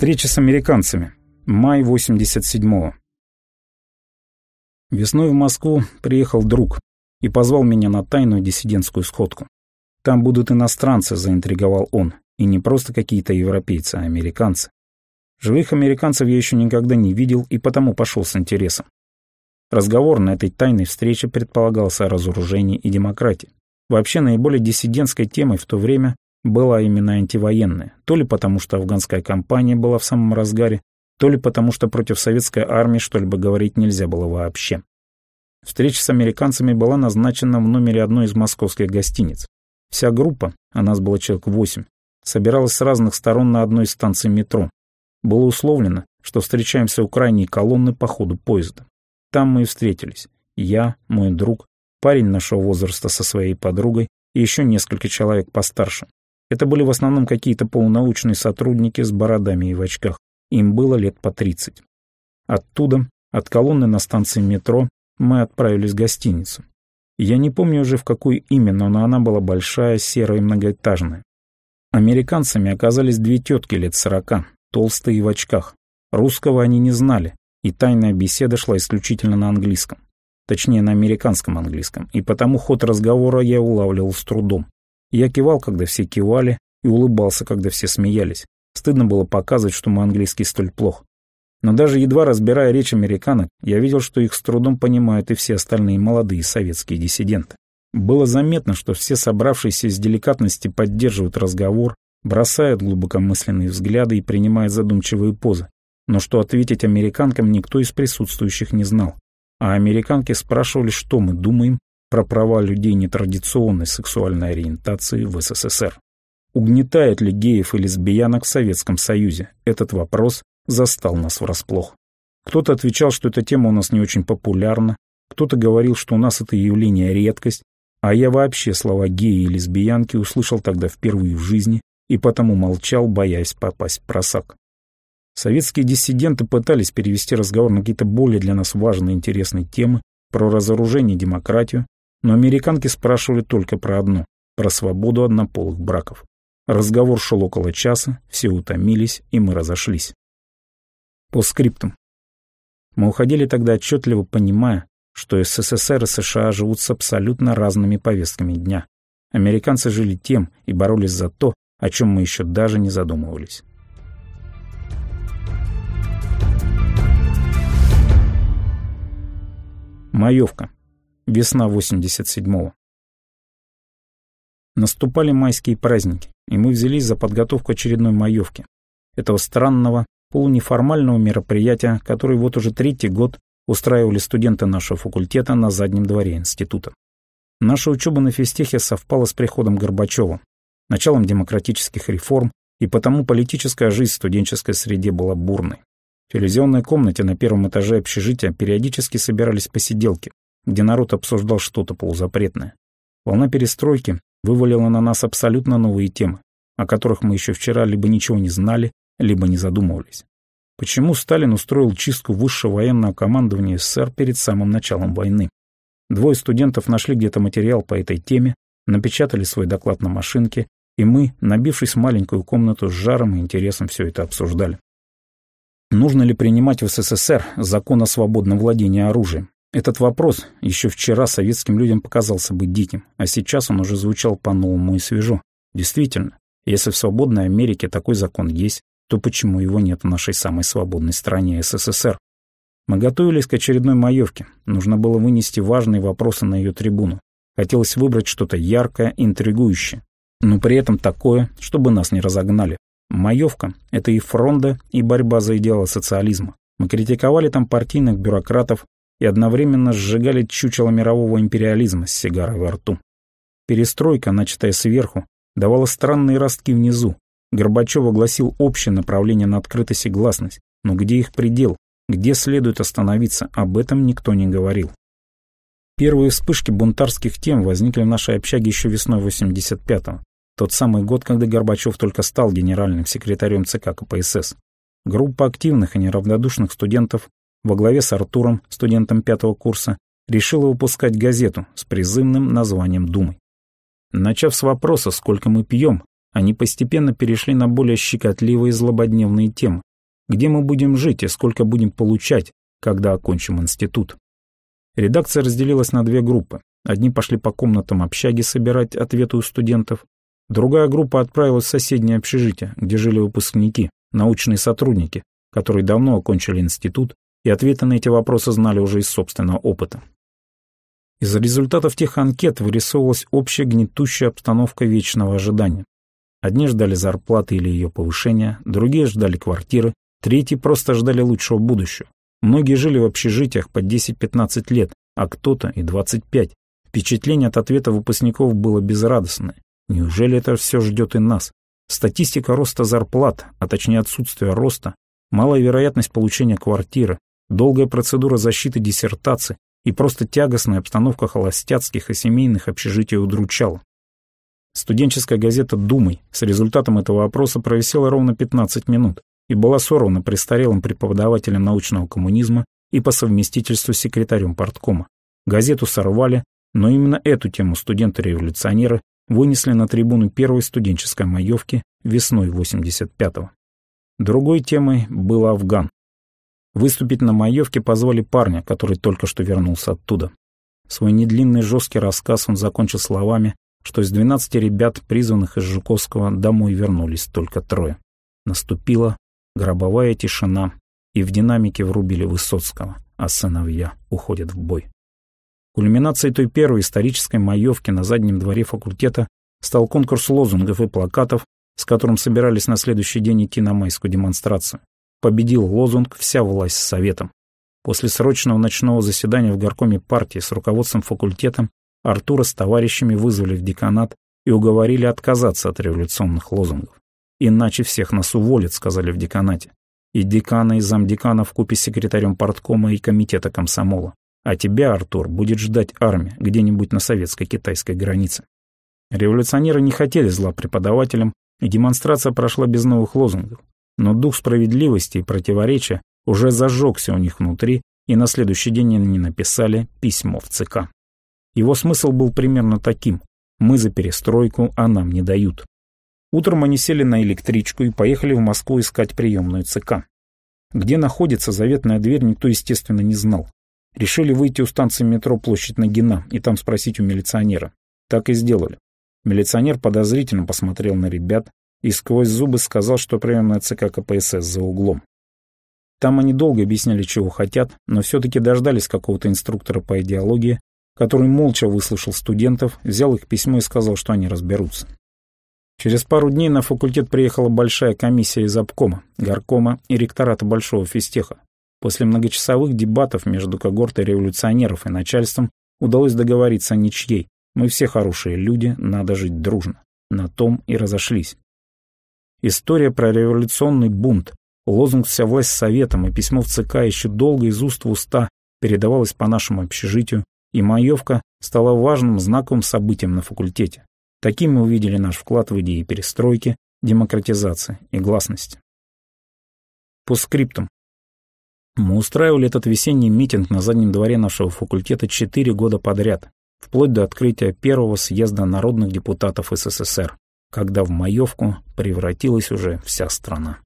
Встреча с американцами. Май 87-го. Весной в Москву приехал друг и позвал меня на тайную диссидентскую сходку. Там будут иностранцы, заинтриговал он, и не просто какие-то европейцы, а американцы. Живых американцев я еще никогда не видел и потому пошел с интересом. Разговор на этой тайной встрече предполагался о разоружении и демократии. Вообще наиболее диссидентской темой в то время была именно антивоенная, то ли потому, что афганская кампания была в самом разгаре, то ли потому, что против советской армии что-либо говорить нельзя было вообще. Встреча с американцами была назначена в номере одной из московских гостиниц. Вся группа, а нас было человек восемь, собиралась с разных сторон на одной из станций метро. Было условлено, что встречаемся у крайней колонны по ходу поезда. Там мы и встретились. Я, мой друг, парень нашего возраста со своей подругой и еще несколько человек постарше. Это были в основном какие-то полунаучные сотрудники с бородами и в очках. Им было лет по 30. Оттуда, от колонны на станции метро, мы отправились в гостиницу. Я не помню уже в какую именно, но она была большая, серая и многоэтажная. Американцами оказались две тетки лет сорока, толстые и в очках. Русского они не знали, и тайная беседа шла исключительно на английском. Точнее, на американском английском, и потому ход разговора я улавливал с трудом. Я кивал, когда все кивали, и улыбался, когда все смеялись. Стыдно было показывать, что мой английский столь плох. Но даже едва разбирая речь американок, я видел, что их с трудом понимают и все остальные молодые советские диссиденты. Было заметно, что все собравшиеся с деликатности поддерживают разговор, бросают глубокомысленные взгляды и принимают задумчивые позы. Но что ответить американкам никто из присутствующих не знал. А американки спрашивали, что мы думаем, про права людей нетрадиционной сексуальной ориентации в СССР. Угнетает ли геев и лесбиянок в Советском Союзе? Этот вопрос застал нас врасплох. Кто-то отвечал, что эта тема у нас не очень популярна, кто-то говорил, что у нас это явление редкость, а я вообще слова геи и лесбиянки услышал тогда впервые в жизни и потому молчал, боясь попасть в просак. Советские диссиденты пытались перевести разговор на какие-то более для нас важные и интересные темы про разоружение и демократию, но американки спрашивали только про одно – про свободу однополых браков. Разговор шел около часа, все утомились, и мы разошлись. По скриптам. Мы уходили тогда отчетливо понимая, что СССР и США живут с абсолютно разными повестками дня. Американцы жили тем и боролись за то, о чем мы еще даже не задумывались. Маевка. Весна 87-го. Наступали майские праздники, и мы взялись за подготовку очередной маевки. Этого странного, полунеформального мероприятия, которое вот уже третий год устраивали студенты нашего факультета на заднем дворе института. Наша учеба на физтехе совпала с приходом Горбачева, началом демократических реформ, и потому политическая жизнь в студенческой среде была бурной. В телевизионной комнате на первом этаже общежития периодически собирались посиделки, где народ обсуждал что-то полузапретное. Волна перестройки вывалила на нас абсолютно новые темы, о которых мы еще вчера либо ничего не знали, либо не задумывались. Почему Сталин устроил чистку высшего военного командования СССР перед самым началом войны? Двое студентов нашли где-то материал по этой теме, напечатали свой доклад на машинке, и мы, набившись в маленькую комнату с жаром и интересом, все это обсуждали. Нужно ли принимать в СССР закон о свободном владении оружием? Этот вопрос еще вчера советским людям показался бы диким, а сейчас он уже звучал по-новому и свежо. Действительно, если в свободной Америке такой закон есть, то почему его нет в нашей самой свободной стране СССР? Мы готовились к очередной маевке. Нужно было вынести важные вопросы на ее трибуну. Хотелось выбрать что-то яркое, интригующее, но при этом такое, чтобы нас не разогнали. Маевка — это и фронда, и борьба за идеалы социализма. Мы критиковали там партийных бюрократов, и одновременно сжигали чучело мирового империализма с сигарой во рту. Перестройка, начатая сверху, давала странные ростки внизу. Горбачев огласил общее направление на открытость и гласность, но где их предел, где следует остановиться, об этом никто не говорил. Первые вспышки бунтарских тем возникли в нашей общаге еще весной 85-го, тот самый год, когда Горбачев только стал генеральным секретарем ЦК КПСС. Группа активных и неравнодушных студентов во главе с Артуром, студентом пятого курса, решила выпускать газету с призывным названием «Думай». Начав с вопроса, сколько мы пьем, они постепенно перешли на более щекотливые злободневные темы, где мы будем жить и сколько будем получать, когда окончим институт. Редакция разделилась на две группы. Одни пошли по комнатам общаги собирать ответы у студентов, другая группа отправилась в соседнее общежитие, где жили выпускники, научные сотрудники, которые давно окончили институт и ответы на эти вопросы знали уже из собственного опыта. Из результатов тех анкет вырисовывалась общая гнетущая обстановка вечного ожидания. Одни ждали зарплаты или ее повышения, другие ждали квартиры, третьи просто ждали лучшего будущего. Многие жили в общежитиях по 10-15 лет, а кто-то и 25. Впечатление от ответа выпускников было безрадостное. Неужели это все ждет и нас? Статистика роста зарплат, а точнее отсутствия роста, малая вероятность получения квартиры, долгая процедура защиты диссертации и просто тягостная обстановка холостяцких и семейных общежитий удручала. Студенческая газета «Думай» с результатом этого опроса провисела ровно 15 минут и была сорвана престарелым преподавателем научного коммунизма и по совместительству секретарем парткома. Газету сорвали, но именно эту тему студенты-революционеры вынесли на трибуну первой студенческой маевки весной 85-го. Другой темой был Афган. Выступить на маевке позвали парня, который только что вернулся оттуда. Свой недлинный жесткий рассказ он закончил словами что из двенадцати ребят, призванных из Жуковского, домой вернулись только трое. Наступила гробовая тишина, и в динамике врубили Высоцкого, а сыновья уходят в бой. Кульминацией той первой исторической маевки на заднем дворе факультета стал конкурс лозунгов и плакатов, с которым собирались на следующий день идти на майскую демонстрацию. Победил лозунг «Вся власть советом». После срочного ночного заседания в горкоме партии с руководством факультета Артура с товарищами вызвали в деканат и уговорили отказаться от революционных лозунгов. «Иначе всех нас уволят», — сказали в деканате. И декана, и замдекана вкупе с секретарем парткома и комитета комсомола. А тебя, Артур, будет ждать армия где-нибудь на советско-китайской границе. Революционеры не хотели зла преподавателям, и демонстрация прошла без новых лозунгов. Но дух справедливости и противоречия уже зажегся у них внутри, и на следующий день они написали письмо в ЦК. Его смысл был примерно таким. Мы за перестройку, а нам не дают. Утром они сели на электричку и поехали в Москву искать приемную ЦК. Где находится заветная дверь, никто, естественно, не знал. Решили выйти у станции метро Площадь Нагина и там спросить у милиционера. Так и сделали. Милиционер подозрительно посмотрел на ребят и сквозь зубы сказал, что приемная ЦК КПСС за углом. Там они долго объясняли, чего хотят, но все-таки дождались какого-то инструктора по идеологии, который молча выслушал студентов, взял их письмо и сказал, что они разберутся. Через пару дней на факультет приехала большая комиссия из обкома, горкома и ректората Большого физтеха. После многочасовых дебатов между когортой революционеров и начальством удалось договориться о ничьей. Мы все хорошие люди, надо жить дружно. На том и разошлись. История про революционный бунт, лозунг «Вся власть советом» и письмо в ЦК еще долго из уст в уста передавалось по нашему общежитию, и маевка стала важным знаковым событием на факультете. Таким мы увидели наш вклад в идеи перестройки, демократизации и гласности. По скриптам. Мы устраивали этот весенний митинг на заднем дворе нашего факультета четыре года подряд, вплоть до открытия первого съезда народных депутатов СССР, когда в маевку превратилась уже вся страна.